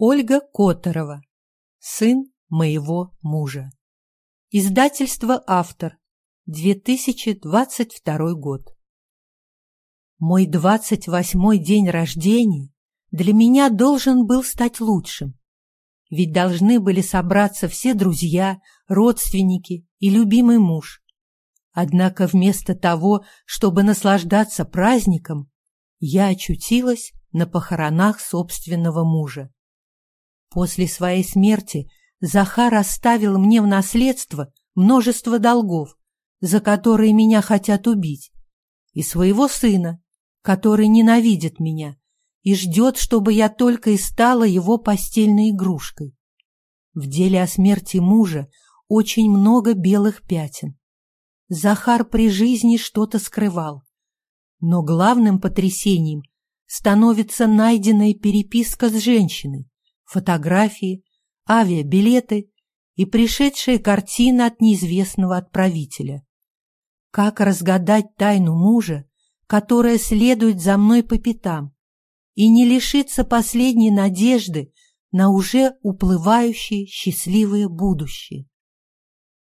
Ольга Которова. Сын моего мужа. Издательство «Автор». 2022 год. Мой двадцать восьмой день рождения для меня должен был стать лучшим. Ведь должны были собраться все друзья, родственники и любимый муж. Однако вместо того, чтобы наслаждаться праздником, я очутилась на похоронах собственного мужа. После своей смерти Захар оставил мне в наследство множество долгов, за которые меня хотят убить, и своего сына, который ненавидит меня и ждет, чтобы я только и стала его постельной игрушкой. В деле о смерти мужа очень много белых пятен. Захар при жизни что-то скрывал. Но главным потрясением становится найденная переписка с женщиной, фотографии, авиабилеты и пришедшая картина от неизвестного отправителя. Как разгадать тайну мужа, которая следует за мной по пятам, и не лишиться последней надежды на уже уплывающее счастливое будущее?